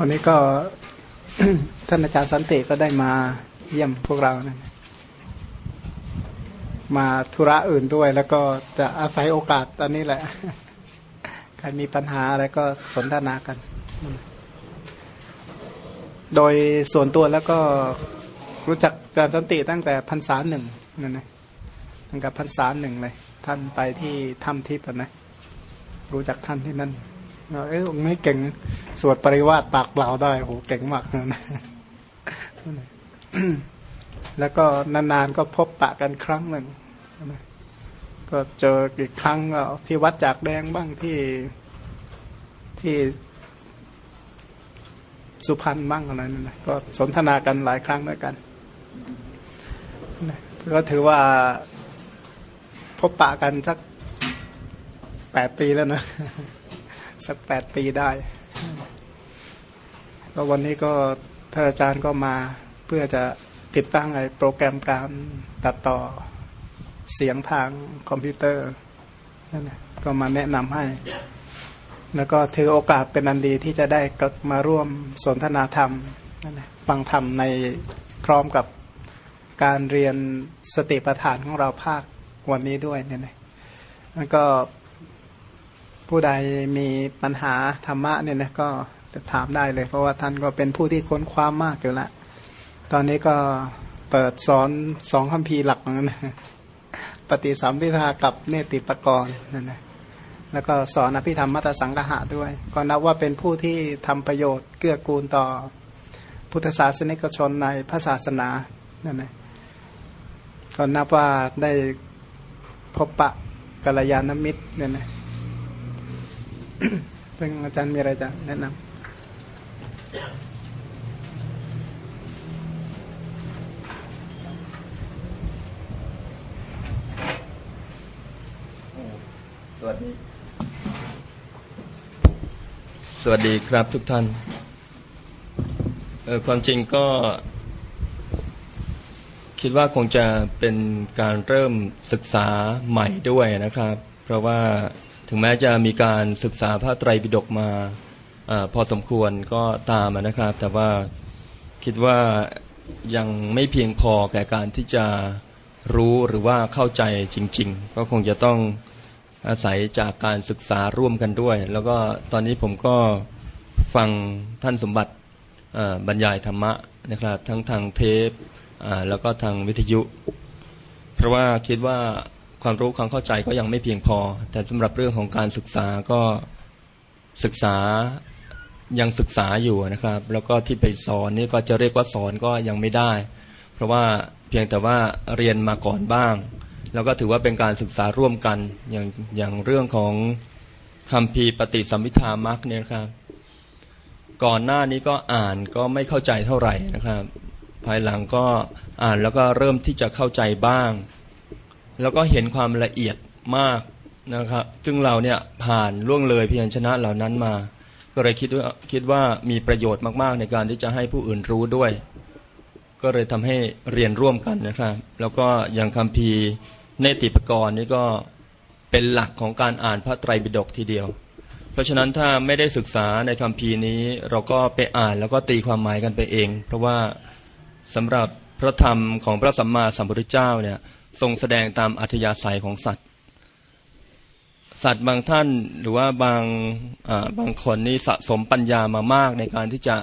วันนี้ก็ท่านอาจารย์สันติก็ได้มาเยี่ยมพวกเรานะมาธุระอื่นด้วย แล้วก็จะอาศัยโอกาสตอนนี้แหละ ใครมีปัญหาอะไรก็สนทนากัน โดยส่วนตัวแล้วก็รู้จักอาจารย์สันติตั้งแต่พรรษาหนึ่งนั่นนะตั้งแต่พรรษาหนึ่งเลย ท่านไปที่ถ้ำทิพย์นะ รู้จักท่านที่นั่น เอ้ยไม่เก่งสวดปริวาสปากเปล่าได้โหเก่งมากนะแล้วก็นานๆก็พบปะกันครั้งหนึ่งก็เจออีกครั้งก็ที่วัดจากแดงบ้างที่ที่สุพรรณบ้างอะไรนั่นนะก็สนทนากันหลายครั้งด้วยกันก็ถือว่าพบปะกันสักแปดปีแล้วนะ สักแปดปีได้แล้ววันนี้ก็ท่านอาจารย์ก็มาเพื่อจะติดตั้งไอ้โปรแกรมการตัดต่อเสียงทางคอมพิวเตอร์นั่นแหละก็มาแนะนำให้ แล้วก็ถือโอกาสเป็นอันดีที่จะได้กลับมาร่วมสนทนาธรรมนั่นแหละฟังธรรมในพร้อมกับการเรียนสติปัฏฐานของเราภาควันนี้ด้วยเนี่ยนะแล้วก็ ผู้ใดมีปัญหาธรรมะเนี่ยนะก็จะถามได้เลย เพราะว่าท่านก็เป็นผู้ที่ค้นคว้ามมากอยู่ล้วตอนนี้ก็เปิดสอนสองคำพีหลักนะปฏิสัมพิทากับเนติปกรณ์นั่นนะแล้วก็สอนอภิธรรมมัตสังกหะด้วย ก็นับว่าเป็นผู้ที่ทำประโยชน์เกื้อกูลต่อ พุทธศาสนิกชนในพระศาสนานั่นนะก็นับว่าได้พบปะกัลยาณมิตรเนี่ยนะ ซึ่งอาจารย์มีอะไรจะแนะนำสวัสดี สวัสดีครับทุกท่าน เออความจริงก็ คิดว่าคงจะเป็นการเริ่มศึกษาใหม่ด้วยนะครับ เพราะว่า ถึงแม้จะมีการศึกษาพระไตรปิฎกมาอพอสมควรก็ตามนะครับ แต่ว่าคิดว่ายังไม่เพียงพอแก่การที่จะรู้หรือว่าเข้าใจจริง ๆ ก็คงจะต้องอาศัยจากการศึกษาร่วมกันด้วย แล้วก็ตอนนี้ผมก็ฟังท่านสมบัติบรรยายธรรมะนะครับ ทั้งทางเทปแล้วก็ทางวิทยุ เพราะว่าคิดว่า ความรู้ความเข้าใจก็ยังไม่เพียงพอ แต่สำหรับเรื่องของการศึกษาก็ศึกษายังศึกษาอยู่นะครับ แล้วก็ที่ไปสอนนี่ก็จะเรียกว่าสอนก็ยังไม่ได้ เพราะว่าเพียงแต่ว่าเรียนมาก่อนบ้าง แล้วก็ถือว่าเป็นการศึกษาร่วมกันอย่างอย่างเรื่องของคำพีปฏิสัมพิธามักเนี่ยครับ ก่อนหน้านี้ก็อ่านก็ไม่เข้าใจเท่าไหร่นะครับ ภายหลังก็อ่านแล้วก็เริ่มที่จะเข้าใจบ้าง แล้วก็เห็นความละเอียดมากนะครับซึ่งเราเนี่ยผ่านล่วงเลยพยัญชนะเหล่านั้นมา ก็เลยคิดว่าคิดว่ามีประโยชน์มากๆ ในการที่จะให้ผู้อื่นรู้ด้วย ก็เลยทำให้เรียนร่วมกันนะครับ แล้วก็อย่างคำพีเนติปกรณ์นี่ก็เป็นหลักของการอ่านพระไตรปิฎกทีเดียว เพราะฉะนั้นถ้าไม่ได้ศึกษาในคำพีนี้ เราก็ไปอ่านแล้วก็ตีความหมายกันไปเอง เพราะว่าสำหรับพระธรรมของพระสัมมาสัมพุทธเจ้าเนี่ย ทรงแสดงตามอัธยาศัยของสัตว์ สัตว์บางท่านหรือว่าบางบางคนนี่สะสมปัญญามามากในการที่จะ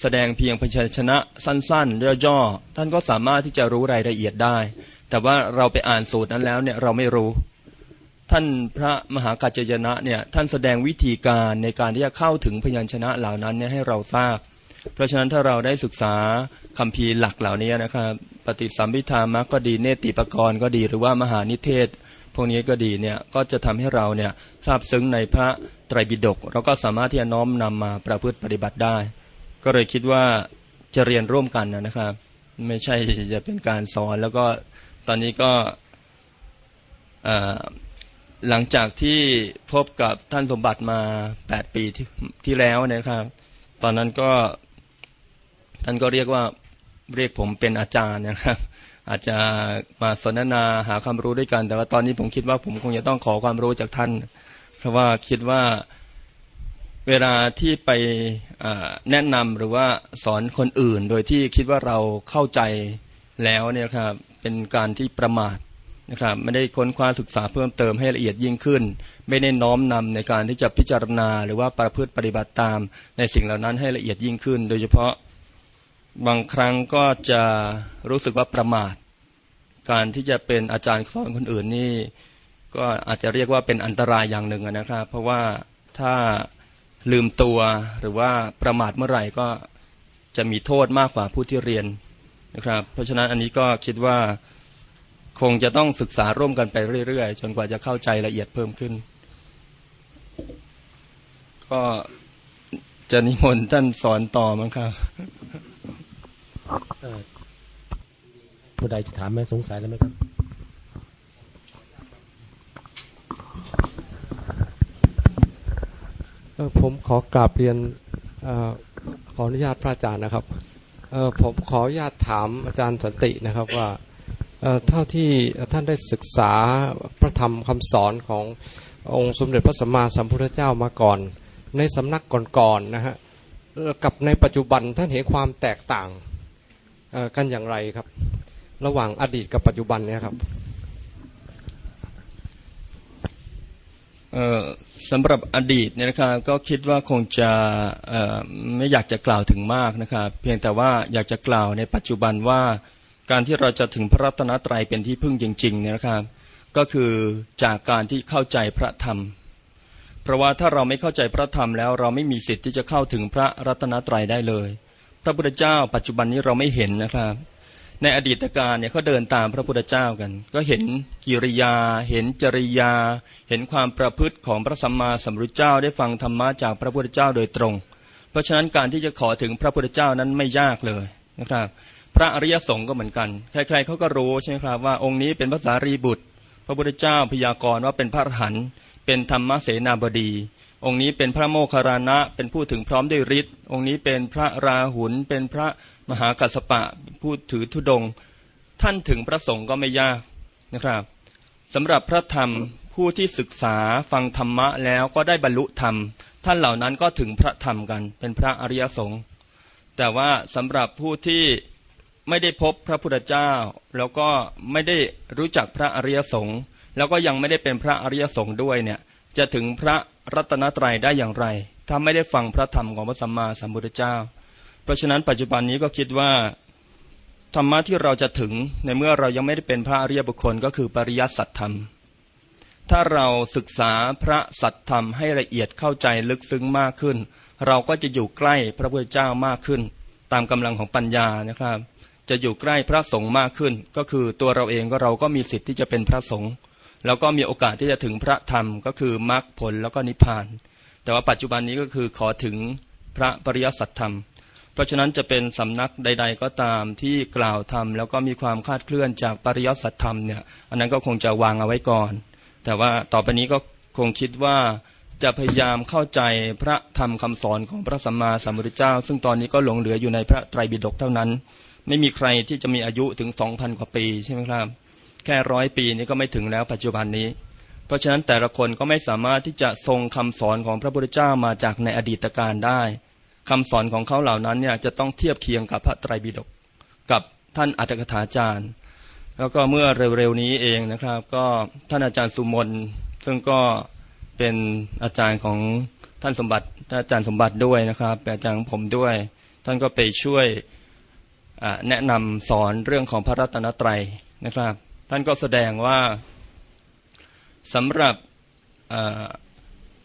แสดงเพียงพยัญชนะสั้นๆย่อๆท่านก็สามารถที่จะรู้รายละเอียดได้ แต่ว่าเราไปอ่านสูตรนั้นแล้วเนี่ยเราไม่รู้ ท่านพระมหากัจจยนะเนี่ยท่านแสดงวิธีการในการที่จะเข้าถึงพยัญชนะเหล่านั้นเนี่ยให้เราทราบ เพราะฉะนั้นถ้าเราได้ศึกษาคำพีหลักเหล่านี้นะครับ ปฏิสัมพิธามัก็ดีเนติปกรณ์ก็ดีหรือว่ามหานิเทศ พวกนี้ก็ดีเนี่ยก็จะทำให้เราเนี่ยทราบซึ้งในพระไตรปิฎกเราก็สามารถที่จะน้อมนำมาประพฤติปฏิบัติได้ ก็เลยคิดว่าจะเรียนร่วมกันนะครับ ไม่ใช่จะเป็นการสอนแล้วก็ตอนนี้ก็หลังจากที่พบกับท่านสมบัติมาแปดปีที่ที่แล้วนะครับ ตอนนั้นก็ ท่านก็เรียกว่าเรียกผมเป็นอาจารย์นะครับ อาจจะมาสนทนาหาความรู้ด้วยกัน แต่ว่าตอนนี้ผมคิดว่าผมคงจะต้องขอความรู้จากท่าน เพราะว่าคิดว่าเวลาที่ไปแนะนำหรือว่าสอนคนอื่น โดยที่คิดว่าเราเข้าใจแล้วเนี่ยครับเป็นการที่ประมาทนะครับไม่ได้ค้นคว้าศึกษาเพิ่มเติมให้ละเอียดยิ่งขึ้น ไม่ได้น้อมนำในการที่จะพิจารณา หรือว่าประพฤติปฏิบัติตามในสิ่งเหล่านั้นให้ละเอียดยิ่งขึ้น โดยเฉพาะ บางครั้งก็จะรู้สึกว่าประมาท การที่จะเป็นอาจารย์สอนคนอื่นนี่ ก็อาจจะเรียกว่าเป็นอันตรายอย่างหนึ่งนะครับ เพราะว่าถ้าลืมตัวหรือว่าประมาทเมื่อไหร่ก็จะมีโทษมากกว่าผู้ที่เรียนนะครับ เพราะฉะนั้นอันนี้ก็คิดว่าคงจะต้องศึกษาร่วมกันไปเรื่อยๆ จนกว่าจะเข้าใจละเอียดเพิ่มขึ้น ก็จะนิมนต์ท่านสอนต่อมั้งครับ ผู้ใดจะถามไหมสงสัยแล้วไหมครับผมขอกราบเรียนอขออนุญาตพระอาจารย์นะครับผมขออนุญาตถามอาจารย์สันตินะครับว่าเท่าที่ท่านได้ศึกษาพระธรรมคำสอนขององค์สมเด็จพระสัมมาสัมพุทธเจ้ามาก่อน ในสำนักก่อนๆนะฮะกับในปัจจุบันท่านเห็นความแตกต่างกันอย่างไรครับ ระหว่างอดีตกับปัจจุบันเนี่ยครับสำหรับอดีตเนี่ยนะครับก็คิดว่าคงจะไม่อยากจะกล่าวถึงมากนะครับเพียงแต่ว่าอยากจะกล่าวในปัจจุบันว่าการที่เราจะถึงพระรัตนตรัยเป็นที่พึ่งจริงๆเนี่ยนะครับ ก็คือจากการที่เข้าใจพระธรรม เพราะว่าถ้าเราไม่เข้าใจพระธรรมแล้วเราไม่มีสิทธิ์ที่จะเข้าถึงพระรัตนตรัยได้เลย พระพุทธเจ้าปัจจุบันนี้เราไม่เห็นนะครับ ในอดีตการเนี่ยเขาเดินตามพระพุทธเจ้ากัน ก็เห็นกิริยา เห็นจริยา เห็นความประพฤติของพระสัมมาสัมพุทธเจ้าได้ฟังธรรมะจากพระพุทธเจ้าโดยตรง เพราะฉะนั้นการที่จะขอถึงพระพุทธเจ้านั้นไม่ยากเลยนะครับ พระอริยสงฆ์ก็เหมือนกัน ใครๆเขาก็รู้ใช่ไหมครับว่าองค์นี้เป็นพระสารีบุตร พระพุทธเจ้าพยากรณ์ว่าเป็นพระอรหันต์เป็นธรรมเสนาบดีองค์นี้เป็นพระโมคคัลลานะเป็นผู้ถึงพร้อมด้วยฤทธิ์องค์นี้เป็นพระราหุลเป็นพระ มหากัสปะผู้ถือธุดง ท่านถึงพระสงฆ์ก็ไม่ยากนะครับสำหรับพระธรรมผู้ที่ศึกษาฟังธรรมะแล้วก็ได้บรรลุธรรม ท่านเหล่านั้นก็ถึงพระธรรมกัน เป็นพระอริยสงฆ์แต่ว่าสำหรับผู้ที่ไม่ได้พบพระพุทธเจ้า แล้วก็ไม่ได้รู้จักพระอริยสงฆ์แล้วก็ยังไม่ได้เป็นพระอริยสงฆ์ด้วยเนี่ยจะถึงพระรัตนตรัยได้อย่างไร ถ้าไม่ได้ฟังพระธรรมของพระสัมมาสัมพุทธเจ้า เพราะฉะนั้นปัจจุบันนี้ก็คิดว่าธรรมะที่เราจะถึงในเมื่อเรายังไม่ได้เป็นพระอริยบุคคลก็คือปริยัติสัตธรรม ถ้าเราศึกษาพระสัตธรรมให้ละเอียดเข้าใจลึกซึ้งมากขึ้น เราก็จะอยู่ใกล้พระพุทธเจ้ามากขึ้น ตามกำลังของปัญญานะครับ จะอยู่ใกล้พระสงฆ์มากขึ้น ก็คือตัวเราเองก็เราก็มีสิทธิ์ที่จะเป็นพระสงฆ์แล้วก็มีโอกาสที่จะถึงพระธรรมก็คือมรรคผลแล้วก็นิพพาน แต่ว่าปัจจุบันนี้ก็คือขอถึงพระปริยัติธรรม เพราะฉะนั้นจะเป็นสำนักใด ๆ ก็ตามที่กล่าวธรรมแล้วก็มีความคาดเคลื่อนจากปริยัติธรรมเนี่ยอันนั้นก็คงจะวางเอาไว้ก่อน แต่ว่าต่อไปนี้ก็คงคิดว่าจะพยายามเข้าใจพระธรรมคำสอนของพระสัมมาสัมพุทธเจ้า ซึ่งตอนนี้ก็หลงเหลืออยู่ในพระไตรปิฎกเท่านั้น ไม่มีใครที่จะมีอายุถึงสองพันกว่าปีใช่ไหมครับ แค่ร้อยปีนี้ก็ไม่ถึงแล้วปัจจุบันนี้ เพราะฉะนั้นแต่ละคนก็ไม่สามารถที่จะทรงคำสอนของพระพุทธเจ้ามาจากในอดีตการได้ คำสอนของเขาเหล่านั้นเนี่ยจะต้องเทียบเคียงกับพระไตรปิฎกกับท่านอัตถกถาจารย์ แล้วก็เมื่อเร็วๆนี้เองนะครับ ก็ท่านอาจารย์สุมนซึ่งก็เป็นอาจารย์ของท่านสมบัติท่านอาจารย์สมบัติด้วยนะครับอาจารย์ของผมด้วย ท่านก็ไปช่วยแนะนำสอนเรื่องของพระรัตนตรัยนะครับ ท่านก็แสดงว่าสำหรับ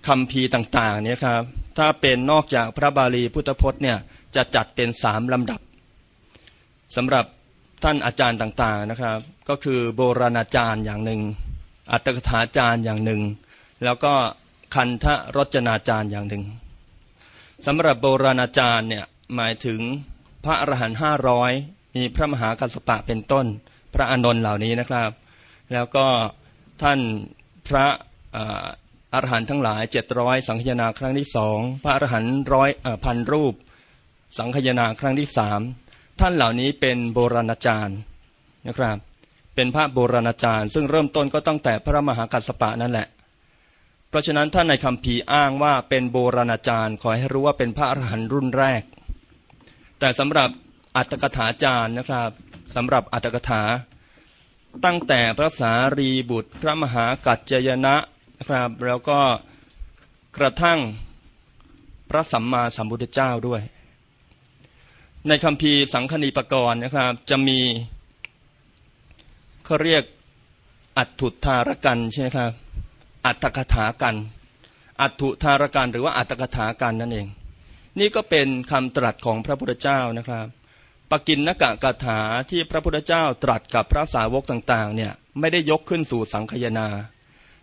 คำพีต่างๆเนี่ยครับถ้าเป็นนอกจากพระบาลีพุทธพจน์เนี่ยจะจัดเป็นสามลำดับสำหรับท่านอาจารย์ต่างๆนะครับ ก็คือโบราณอาจารย์อย่างหนึ่ง อัตถกถาจารย์อย่างหนึ่ง แล้วก็คันธรจนาจารย์อย่างหนึ่งสำหรับโบราณอาจารย์เนี่ยหมายถึงพระอรหันต์ห้าร้อยมีพระมหากัสปะเป็นต้น พระอนนท์เหล่านี้นะครับ แล้วก็ท่านพระ อรหันต์ทั้งหลายเจ็ดร้อยสังขยนาครั้งที่สองพระอรหันต์ร้อยพันรูป สังขยนาครั้งที่สามท่านเหล่านี้เป็นโบราณอาจารย์นะครับ เป็นพระโบราณอาจารย์ ซึ่งเริ่มต้นก็ตั้งแต่พระมหากัสปะนั่นแหละ เพราะฉะนั้นถ้านในคำพีอ้างว่าเป็นโบราณอาจารย์ ขอให้รู้ว่าเป็นพระอรหันต์รุ่นแรก แต่สำหรับอัตถกถาจารย์นะครับสำหรับอัตถกถา ตั้งแต่พระสารีบุตร พระมหากัจจยนะ นะครับ แล้วก็กระทั่งพระสัมมาสัมพุทธเจ้าด้วย ในคำพีสังคณีปกรณ์นะครับ จะมีเขาเรียกอัตถุธารกันใช่ไหมครับ อัตถกถากัน อัตถุธารกันหรือว่าอัตถกถากันนั่นเอง นี่ก็เป็นคำตรัสของพระพุทธเจ้านะครับ ปกินนกะกถาที่พระพุทธเจ้าตรัสกับพระสาวกต่างๆเนี่ยไม่ได้ยกขึ้นสู่สังคยนา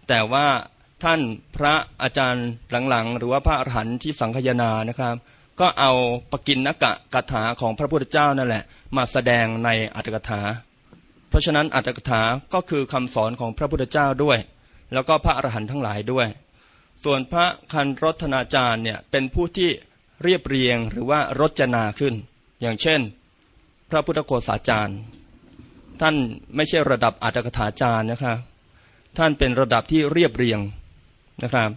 แต่ว่าท่านพระอาจารย์หลังๆ หรือว่าพระอรหันต์ที่สังคยนานะครับ ก็เอาปกินนกะกถาของพระพุทธเจ้านั่นแหละ มาแสดงในอัตถกถา เพราะฉะนั้นอัตถกถาก็คือคำสอนของพระพุทธเจ้าด้วย แล้วก็พระอรหันต์ทั้งหลายด้วย ส่วนพระคันรถนาจารย์เนี่ยเป็นผู้ที่เรียบเรียงหรือว่ารจนาขึ้น อย่างเช่น พระพุทธโฆษาจารย์ ท่านไม่ใช่ระดับอัตถกถาจารย์นะครับ ท่านเป็นระดับที่เรียบเรียงนะครับ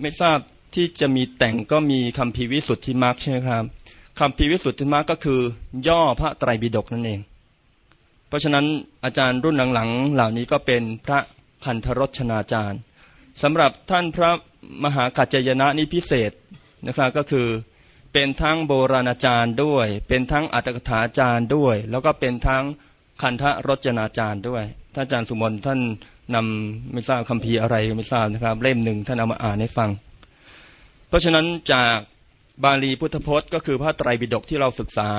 ไม่ทราบที่จะมีแต่งก็มีคำพีวิสุทธิมรรคใช่ไหมครับคำพีวิสุทธิมรรคก็คือ ย่อพระไตรปิฎกนั่นเอง เพราะฉะนั้นอาจารย์รุ่นหลังๆ เหล่านี้ก็เป็นพระคันธรชนาจารย์สำหรับท่านพระมหากัจจยนะนี่พิเศษนะครับก็คือเป็นทั้งโบราณอาจารย์ด้วย เป็นทั้งอัตถกถาจารย์ด้วย แล้วก็เป็นทั้งคันธรจนาจารย์ด้วยท่านอาจารย์สุมนท่าน นำไม่ทราบคำพีอะไรไม่ทราบนะครับ เล่มหนึ่งท่านเอามาอ่านให้ฟัง เพราะฉะนั้นจากบาลีพุทธพจน์ ก็คือพระไตรปิฎกที่เราศึกษา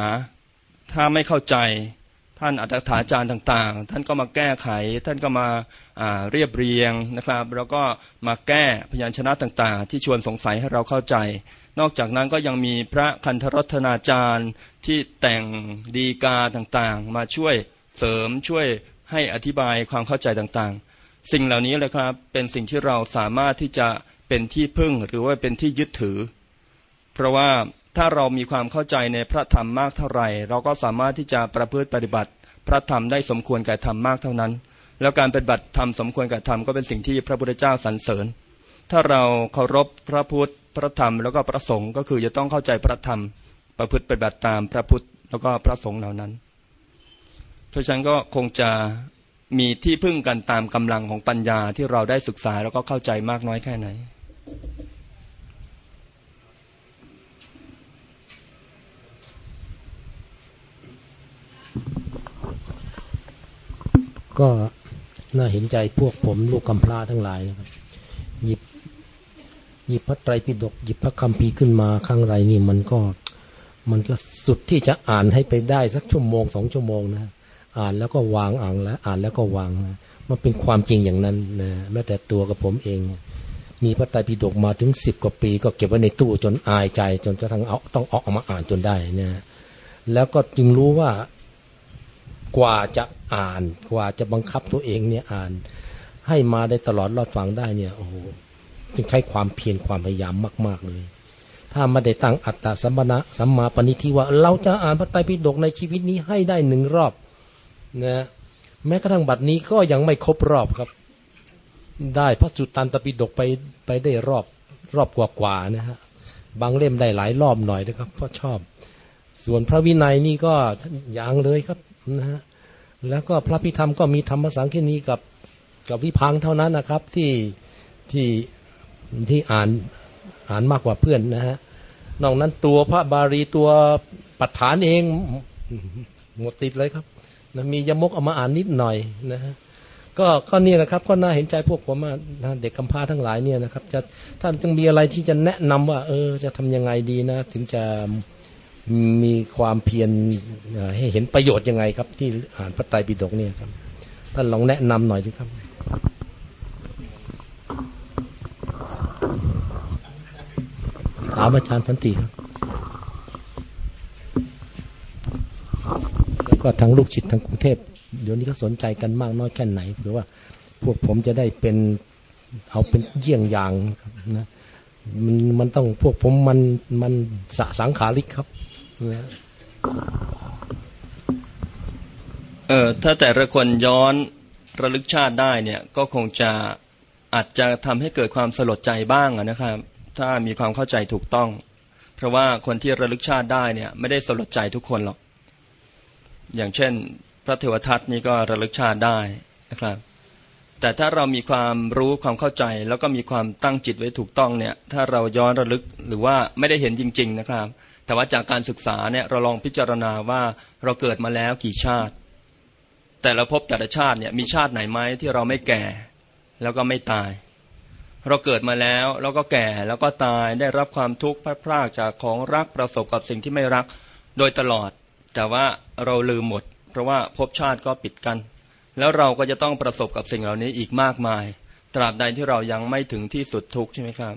ถ้าไม่เข้าใจท่านอัตถาจารย์ต่างๆ ท่านก็มาแก้ไข ท่านก็มาเรียบเรียงนะครับ แล้วก็มาแก้พยัญชนะต่างๆ ที่ชวนสงสัยให้เราเข้าใจ นอกจากนั้นก็ยังมีพระคันธรัตนาจารย์ที่แต่งดีกาต่างๆ มาช่วยเสริมช่วยให้อธิบายความเข้าใจต่างๆ สิ่งเหล่านี้เลยครับเป็นสิ่งที่เราสามารถที่จะเป็นที่พึ่งหรือว่าเป็นที่ยึดถือ เพราะว่าถ้าเรามีความเข้าใจในพระธรรมมากเท่าไหร่ เราก็สามารถที่จะประพฤติปฏิบัติ พระธรรมได้สมควรแก่ธรรมมากเท่านั้น แล้วการปฏิบัติธรรมสมควรแก่ธรรมก็เป็นสิ่งที่พระพุทธเจ้าสรรเสริญ ถ้าเราเคารพพระพุทธพระธรรมแล้วก็พระสงฆ์ก็คือจะต้องเข้าใจพระธรรม ประพฤติปฏิบัติตามพระพุทธแล้วก็พระสงฆ์เหล่านั้นเพราะฉะนั้นก็คงจะ มีที่พึ่งกันตามกำลังของปัญญาที่เราได้ศึกษาแล้วก็เข้าใจมากน้อยแค่ไหน ก็น่าเห็นใจพวกผมลูกกำพร้าทั้งหลายนะครับ หยิบ หยิบพระไตรปิฎกหยิบพระคัมภีร์ขึ้นมาข้างไรนี่มันก็ มันก็สุดที่จะอ่านให้ไปได้สักชั่วโมงสองชั่วโมงนะ อ่านแล้วก็วางอ่านแล้ว อ่านแล้วก็วางนะมันเป็นความจริงอย่างนั้นนะแม้แต่ตัวกับผมเอง มีพระไตรปิฎกมาถึงสิบกว่าปี ก็เก็บไว้ในตู้จนอายใจ จนกระทั่งเอาต้องออกมาอ่านจนได้นะแล้วก็จึงรู้ว่ากว่าจะอ่านกว่าจะบังคับตัวเองเนี่ยอ่าน ให้มาได้ตลอดรอดฟังได้เนี่ยโอ้โหจึงใช้ความเพียรความพยายามมาก ๆเลย ถ้าไม่ได้ตั้งอัตตาสัมมาสัมมาปณิทิว่า เราจะอ่านพระไตรปิฎกในชีวิตนี้ให้ได้หนึ่งรอบ นะแม้กระทั่งบัดนี้ก็ยังไม่ครบรอบครับ ได้พระสุตตันตปิฎกไปไปได้รอบรอบกว่าๆนะฮะบางเล่มได้หลายรอบหน่อยนะครับ เพราะชอบ ส่วนพระวินัยนี่ก็ยังเลยครับนะฮะแล้วก็พระพิธรรมก็มีธรรมสังคีนีกับกับวิพังเท่านั้นนะครับที่ที่ที่อ่านอ่านมากกว่าเพื่อนนะฮะนอกนั้นตัวพระบาลีตัวปัฏฐานเองหมดติดเลยครับ นะมียมกเอามาอ่านนิดหน่อยนะฮะก็ก็นี่แหละครับ ก็น่าเห็นใจพวกผมเด็กกำพร้าทั้งหลายเนี่ยนะครับ จะท่านจึงมีอะไรที่จะแนะนำว่า เออ จะทำยังไงดีนะ ถึงจะมีความเพียรให้เห็นประโยชน์ยังไงครับ ที่อ่านพระไตรปิฎกเนี่ยครับท่านลองแนะนำหน่อยสิครับถามอาจารย์สันติครับแล้ว ก็ทั้งลูกศิษย์ทั้งกรุงเทพเดี๋ยวนี้ก็สนใจกันมากน้อยแค่ไหนเพื่อว่าพวกผมจะได้เป็นเอาเป็นเยี่ยงอย่างนะมันมันต้องพวกผมมันมันสะสังขาริกครับเออถ้าแต่ละคนย้อนระลึกชาติได้เนี่ย ก็คงจะอาจจะทำให้เกิดความสลดใจบ้างนะครับ ถ้ามีความเข้าใจถูกต้อง เพราะว่าคนที่ระลึกชาติได้เนี่ย ไม่ได้สลดใจทุกคนหรอก อย่างเช่น พระเทวทัตนี่ก็ระลึกชาติได้นะครับ แต่ถ้าเรามีความรู้ความเข้าใจ แล้วก็มีความตั้งจิตไว้ถูกต้องเนี่ย ถ้าเราย้อนระลึกหรือว่าไม่ได้เห็นจริง ๆนะครับ แต่ว่าจากการศึกษาเนี่ยเราลองพิจารณาว่าเราเกิดมาแล้วกี่ชาติ แต่ละภพแต่ละชาติเนี่ยมีชาติไหนไหมที่เราไม่แก่ แล้วก็ไม่ตายเราเกิดมาแล้วแล้วก็แก่แล้วก็ตายได้รับความทุกข์พลาดพลาดจากของรักประสบกับสิ่งที่ไม่รักโดยตลอด แต่ว่าเราลืมหมด เพราะว่าภพชาติก็ปิดกัน แล้วเราก็จะต้องประสบกับสิ่งเหล่านี้อีกมากมาย ตราบใดที่เรายังไม่ถึงที่สุดทุกข์ใช่ไหมครับ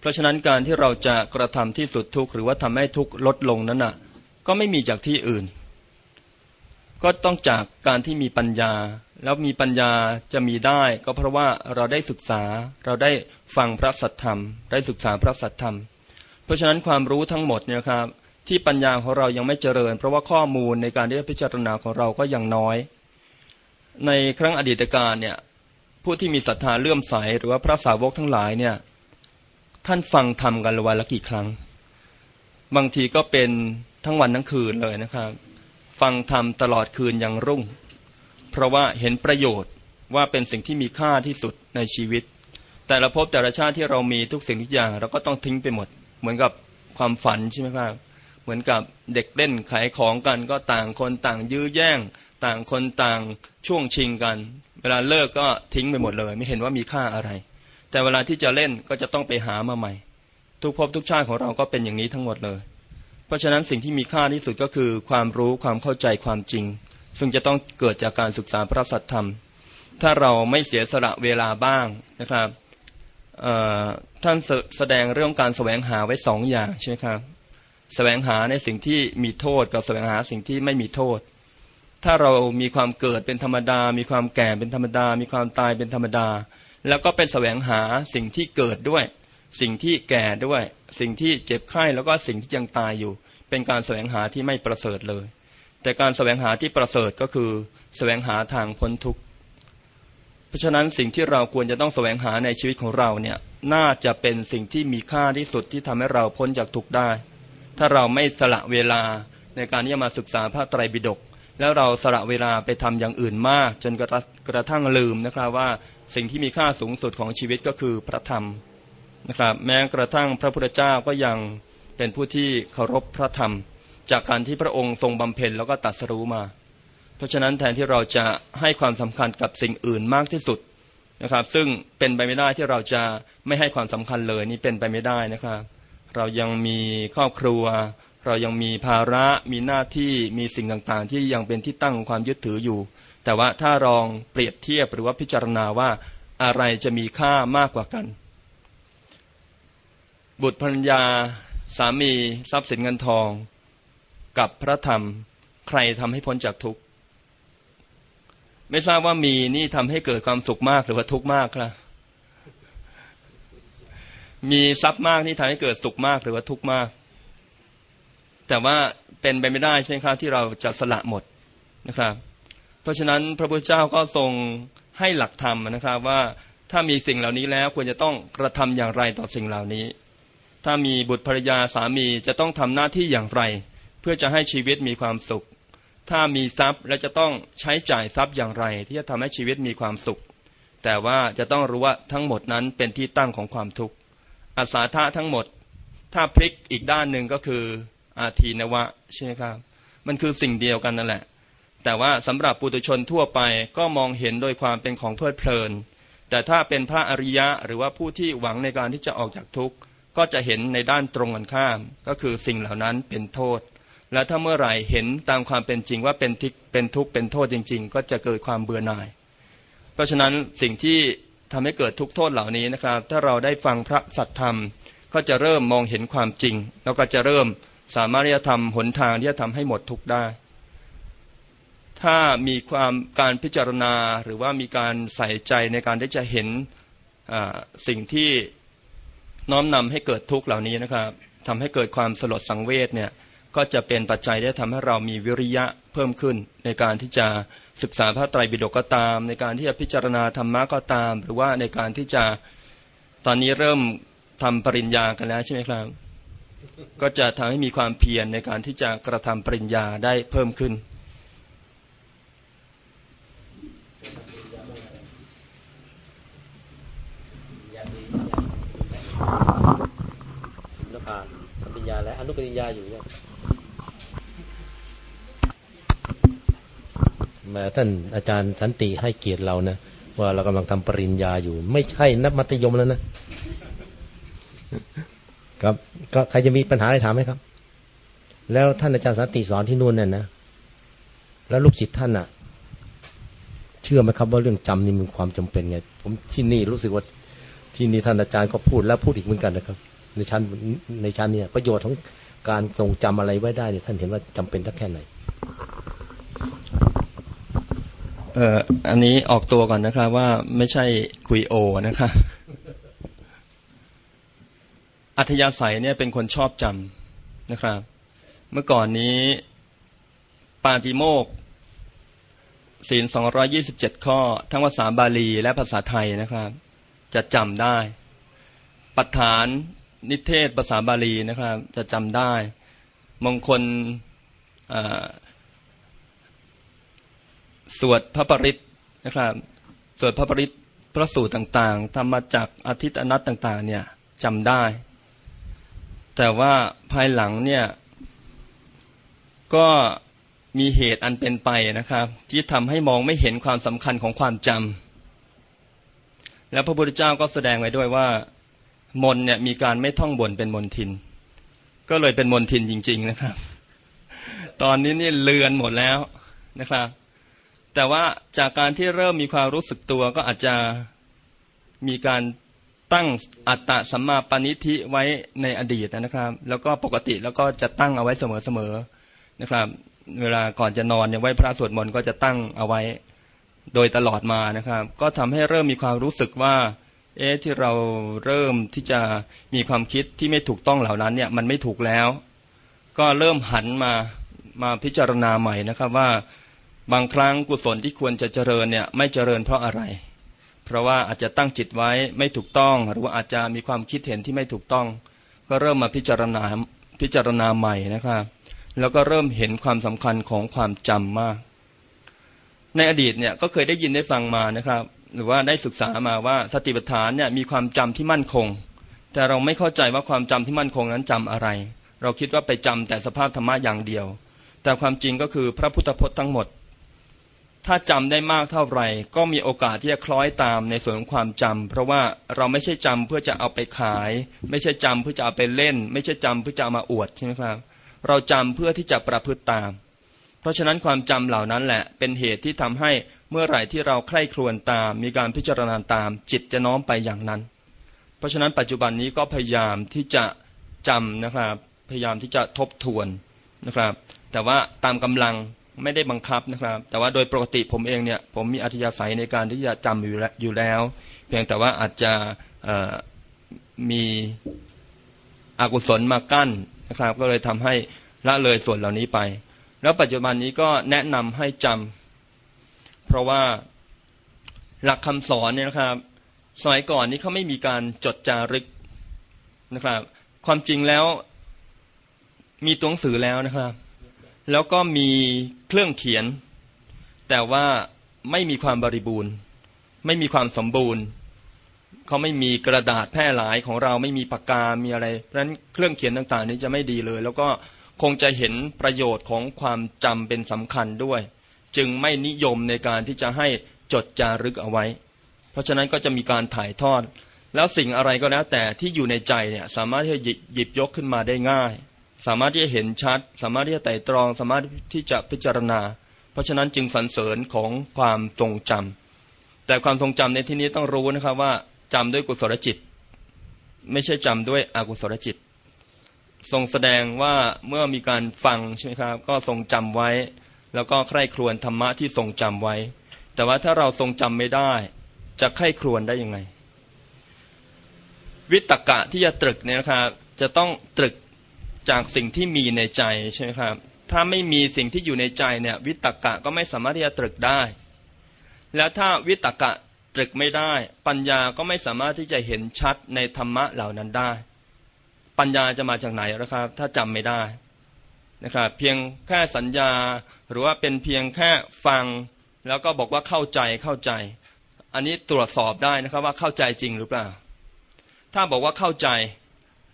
เพราะฉะนั้นการที่เราจะกระทำที่สุดทุกข์หรือว่าทำให้ทุกข์ลดลงนั้นน่ะ ก็ไม่มีจากที่อื่น ก็ต้องจากการที่มีปัญญา แล้วมีปัญญาจะมีได้ ก็เพราะว่าเราได้ศึกษาเราได้ฟังพระสัทธรรม ได้ศึกษาพระสัทธรรม เพราะฉะนั้นความรู้ทั้งหมดเนี่ยครับ ที่ปัญญาของเรายังไม่เจริญ เพราะว่าข้อมูลในการที่จะพิจารณาของเราก็ยังน้อย ในครั้งอดีตการเนี่ยผู้ที่มีศรัทธาเลื่อมใสหรือว่าพระสาวกทั้งหลายเนี่ยท่านฟังธรรมกันวันละกี่ครั้ง บางทีก็เป็นทั้งวันทั้งคืนเลยนะครับ ฟังธรรมตลอดคืนยังรุ่ง เพราะว่าเห็นประโยชน์ว่าเป็นสิ่งที่มีค่าที่สุดในชีวิต แต่ละภพแต่ละชาติที่เรามีทุกสิ่งทุกอย่าง เราก็ต้องทิ้งไปหมด เหมือนกับความฝันใช่ไหมครับ เหมือนกับเด็กเล่นขายของกัน ก็ต่างคนต่างยื้อแย่ง ต่างคนต่างช่วงชิงกัน เวลาเลิกก็ทิ้งไปหมดเลย ไม่เห็นว่ามีค่าอะไร แต่เวลาที่จะเล่นก็จะต้องไปหามาใหม่ ทุกภพทุกชาติของเราก็เป็นอย่างนี้ทั้งหมดเลย เพราะฉะนั้นสิ่งที่มีค่าที่สุดก็คือ ความรู้ความเข้าใจความจริง ซึ่งจะต้องเกิดจากการศึกษาพระสัทธรรม ถ้าเราไม่เสียสละเวลาบ้างนะครับท่านแสดงเรื่องการแสวงหาไว้สองอย่างใช่ไหมครับ สวงหาในสิ่งที่มีโทษกับแสวงหาสิ่งที่ไม่มีโทษ ถ้าเรามีความเกิดเป็นธรรมดา มีความแก่เป็นธรรมดา มีความตายเป็นธรรมดา แล้วก็เป็นแสวงหาสิ่งที่เกิดด้วย สิ่งที่แก่ด้วย สิ่งที่เจ็บไข้แล้วก็สิ่งที่ยังตายอยู่ เป็นการแสวงหาที่ไม่ประเสริฐเลย แต่การแสวงหาที่ประเสริฐก็คือแสวงหาทางพ้นทุกข์เพราะฉะนั้นสิ่งที่เราควรจะต้องแสวงหาในชีวิตของเราเนี่ยน่าจะเป็นสิ่งที่มีค่าที่สุดที่ทำให้เราพ้นจากทุกข์ได้ ถ้าเราไม่สละเวลาในการที่จะมาศึกษาพระไตรปิฎกแล้วเราสละเวลาไปทำอย่างอื่นมาก จนกระกระทั่งลืมนะครับว่าสิ่งที่มีค่าสูงสุดของชีวิตก็คือพระธรรมนะครับ แม้กระทั่งพระพุทธเจ้าก็ยังเป็นผู้ที่เคารพพระธรรม จากการที่พระองค์ทรงบำเพ็ญแล้วก็ตัดสรู้มา เพราะฉะนั้นแทนที่เราจะให้ความสำคัญกับสิ่งอื่นมากที่สุดนะครับ ซึ่งเป็นไปไม่ได้ที่เราจะไม่ให้ความสำคัญเลยนี่เป็นไปไม่ได้นะครับ เรายังมีครอบครัว เรายังมีภาระมีหน้าที่มีสิ่งต่างๆ ที่ยังเป็นที่ตั้งของความยึดถืออยู่ แต่ว่าถ้าลองเปรียบเทียบหรือว่าพิจารณาว่าอะไรจะมีค่ามากกว่ากัน บุตรภรรยา สามีทรัพย์สินเงินทอง กับพระธรรมใครทำให้พ้นจากทุกข์ไม่ทราบว่ามีนี่ทำให้เกิดความสุขมากหรือว่าทุกข์มากครับ มีทรัพย์มากนี่ทำให้เกิดสุขมากหรือว่าทุกข์มาก แต่ว่าเป็นไปไม่ได้ใช่ไหมครับที่เราจะสละหมดนะครับ เพราะฉะนั้นพระพุทธเจ้าก็ทรงให้หลักธรรมนะครับว่าถ้ามีสิ่งเหล่านี้แล้วควรจะต้องกระทำอย่างไรต่อสิ่งเหล่านี้ ถ้ามีบุตรภรรยาสามีจะต้องทำหน้าที่อย่างไร เพื่อจะให้ชีวิตมีความสุข ถ้ามีทรัพย์แล้วจะต้องใช้จ่ายทรัพย์อย่างไร ที่จะทำให้ชีวิตมีความสุข แต่ว่าจะต้องรู้ว่าทั้งหมดนั้นเป็นที่ตั้งของความทุกข์ อาสาทะทั้งหมด ถ้าพลิกอีกด้านหนึ่งก็คืออาทีนวะใช่ไหมครับ มันคือสิ่งเดียวกันนั่นแหละ แต่ว่าสำหรับปุถุชนทั่วไปก็มองเห็นโดยความเป็นของเพลิดเพลิน แต่ถ้าเป็นพระอริยะหรือว่าผู้ที่หวังในการที่จะออกจากทุกข์ ก็จะเห็นในด้านตรงกันข้าม ก็คือสิ่งเหล่านั้นเป็นโทษ และถ้าเมื่อไหร่เห็นตามความเป็นจริงว่าเป็นทิกเป็นทุกข์เป็นโทษจริง ๆ ก็จะเกิดความเบื่อหน่าย เพราะฉะนั้นสิ่งที่ ทำให้เกิดทุกโทษเหล่านี้นะครับ ถ้าเราได้ฟังพระสัทธรรม ก็จะเริ่มมองเห็นความจริง แล้วก็จะเริ่มสามารถที่จะทำหนทางที่จะทำให้หมดทุกได้ ถ้ามีความการพิจารณาหรือว่ามีการใส่ใจในการที่จะเห็นสิ่งที่น้อมนำให้เกิดทุกเหล่านี้นะครับทำให้เกิดความสลดสังเวชเนี่ยก็จะเป็นปัจจัยที่ทำให้เรามีวิริยะ เพิ่มขึ้น ในการที่จะศึกษาพระไตรปิฎกก็ตาม ในการที่จะพิจารณาธรรมะก็ตาม หรือว่าในการที่จะตอนนี้เริ่มทำปริญญากันแล้วใช่ไหมครับ ก็จะทำให้มีความเพียรในการที่จะกระทำปริญญาได้เพิ่มขึ้นนภาปริญญาและอนุปริญญาอยู่เนี่ย ม้ท่านอาจารย์สันติให้เกียรติเรานะว่าเรากำลังทำปริญญาอยู่ ไม่ใช่นับมัธยมแล้วนะครับก็ใครจะมีปัญหาอะไรถามไหมครับ แล้วท่านอาจารย์สันติสอนที่นู่นเนี่ยนะแล้วลูกศิษย์ท่านอะเชื่อไหมครับว่าเรื่องจำนี่มีความจำเป็นไง ผมที่นี่รู้สึกว่าที่นี่ท่านอาจารย์ก็พูดแล้วพูดอีกเหมือนกันนะครับ ในชั้นในชั้นเนี่ยประโยชน์ของการทรงจำอะไรไว้ได้เนี่ยท่านเห็นว่าจำเป็นสักแค่ไหน เอ่ออันนี้ออกตัวก่อนนะครับ ว่าไม่ใช่คุยโอนะครับอัธยาศัยเนี่ยเป็นคนชอบจำนะครับ เมื่อก่อนนี้ปาติโมกศีลสองยี่สิบเจ็ดข้อ ทั้งภาษาบาลีและภาษาไทยนะครับ จะจำได้ ปัฏฐานนิเทศภาษาบาลีนะครับ จะจำได้ มงคล สวดพระปริตนะครับสวดพระปริตพระสูตรต่างๆทำมาจากอาทิตย์อนัตต่าง ๆ เนี่ยจำได้ แต่ว่าภายหลังเนี่ยก็มีเหตุอันเป็นไปนะครับ ที่ทำให้มองไม่เห็นความสำคัญของความจำแล้วพระพุทธเจ้าก็แสดงไว้ด้วยว่า มนเนี่ยมีการไม่ท่องบนเป็นมนทิน ก็เลยเป็นมนทินจริง ๆนะครับ ตอนนี้นี่เลือนหมดแล้วนะครับ แต่ว่าจากการที่เริ่มมีความรู้สึกตัวก็อาจจะมีการตั้งอัตตะสัมมาปณิธิไว้ในอดีตนะครับ แล้วก็ปกติแล้วก็จะตั้งเอาไว้เสมอๆนะครับ เวลาก่อนจะนอนอย่างไหว้พระสวดมนต์ก็จะตั้งเอาไว้โดยตลอดมานะครับ ก็ทำให้เริ่มมีความรู้สึกว่า เอ๊ะที่เราเริ่มที่จะมีความคิดที่ไม่ถูกต้องเหล่านั้นเนี่ยมันไม่ถูกแล้ว ก็เริ่มหันมามาพิจารณาใหม่นะครับว่า บางครั้งกุศลที่ควรจะเจริญเนี่ยไม่เจริญเพราะอะไร เพราะว่าอาจจะตั้งจิตไว้ไม่ถูกต้อง หรือว่าอาจจะมีความคิดเห็นที่ไม่ถูกต้อง ก็เริ่มมาพิจารณาพิจารณาใหม่นะครับ แล้วก็เริ่มเห็นความสำคัญของความจำมาก ในอดีตเนี่ยก็เคยได้ยินได้ฟังมานะครับ หรือว่าได้ศึกษามาว่าสติปัฏฐานเนี่ยมีความจำที่มั่นคง แต่เราไม่เข้าใจว่าความจำที่มั่นคงนั้นจำอะไร เราคิดว่าไปจำแต่สภาพธรรมะอย่างเดียว แต่ความจริงก็คือพระพุทธพจน์ทั้งหมด ถ้าจำได้มากเท่าไหร่ ก็มีโอกาสที่จะคล้อยตามในส่วนของความจำเพราะว่าเราไม่ใช่จำเพื่อจะเอาไปขาย ไม่ใช่จำเพื่อจะเอาไปเล่น ไม่ใช่จำเพื่อจะเอามาอวดใช่ไหมครับ เราจำเพื่อที่จะประพฤติตาม เพราะฉะนั้นความจำเหล่านั้นแหละเป็นเหตุที่ทำให้เมื่อไหร่ที่เราใคร่ครวญตาม มีการพิจารณาตาม จิตจะน้อมไปอย่างนั้น เพราะฉะนั้นปัจจุบันนี้ก็พยายามที่จะจำนะครับ พยายามที่จะทบทวนนะครับ แต่ว่าตามกำลัง ไม่ได้บังคับนะครับ แต่ว่าโดยปกติผมเองเนี่ย ผมมีอัธยาศัยในการที่จะจำอยู่อยู่แล้ว เพียงแต่ว่าอาจจะมีอกุศลมากั้นนะครับ ก็เลยทำให้ละเลยส่วนเหล่านี้ไป แล้วปัจจุบันนี้ก็แนะนำให้จำเพราะว่าหลักคำสอนเนี่ยนะครับสมัยก่อนนี้เขาไม่มีการจดจารึกนะครับ ความจริงแล้วมีตัวหนังสือแล้วนะครับ แล้วก็มีเครื่องเขียน แต่ว่าไม่มีความบริบูรณ์ ไม่มีความสมบูรณ์เขาไม่มีกระดาษแพร่หลายของเราไม่มีปากกา มีอะไร เพราะฉะนั้นเครื่องเขียนต่างๆ นี้จะไม่ดีเลย แล้วก็คงจะเห็นประโยชน์ของความจำเป็นสำคัญด้วย จึงไม่นิยมในการที่จะให้จดจารึกเอาไว้ เพราะฉะนั้นก็จะมีการถ่ายทอด แล้วสิ่งอะไรก็แล้วแต่ที่อยู่ในใจเนี่ยสามารถที่จะหยิบยกขึ้นมาได้ง่าย สามารถที่จะเห็นชัด สามารถที่จะไต่ตรอง สามารถที่จะพิจารณา เพราะฉะนั้นจึงสรรเสริญของความทรงจำแต่ความทรงจำในที่นี้ต้องรู้นะครับว่าจำด้วยกุศลจิต ไม่ใช่จำด้วยอกุศลจิต ทรงแสดงว่าเมื่อมีการฟังใช่ไหมครับ ก็ทรงจำไว้ แล้วก็ใคร่ครวญธรรมะที่ทรงจำไว้ แต่ว่าถ้าเราทรงจำไม่ได้จะใคร่ครวญได้ยังไง วิตกะที่จะตรึกเนี่ยนะครับจะต้องตรึก จากสิ่งที่มีในใจใช่ไหมครับ ถ้าไม่มีสิ่งที่อยู่ในใจเนี่ยวิตกะก็ไม่สามารถที่จะตรึกได้ แล้วถ้าวิตกะตรึกไม่ได้ ปัญญาก็ไม่สามารถที่จะเห็นชัดในธรรมะเหล่านั้นได้ ปัญญาจะมาจากไหนนะครับ ถ้าจำไม่ได้นะครับ เพียงแค่สัญญาหรือว่าเป็นเพียงแค่ฟัง แล้วก็บอกว่าเข้าใจเข้าใจ อันนี้ตรวจสอบได้นะครับว่าเข้าใจจริงหรือเปล่า ถ้าบอกว่าเข้าใจ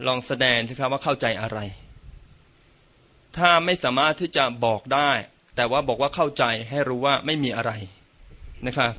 ลองแสดงสิครับว่าเข้าใจอะไร ถ้าไม่สามารถที่จะบอกได้ แต่ว่าบอกว่าเข้าใจให้รู้ว่าไม่มีอะไรนะครับ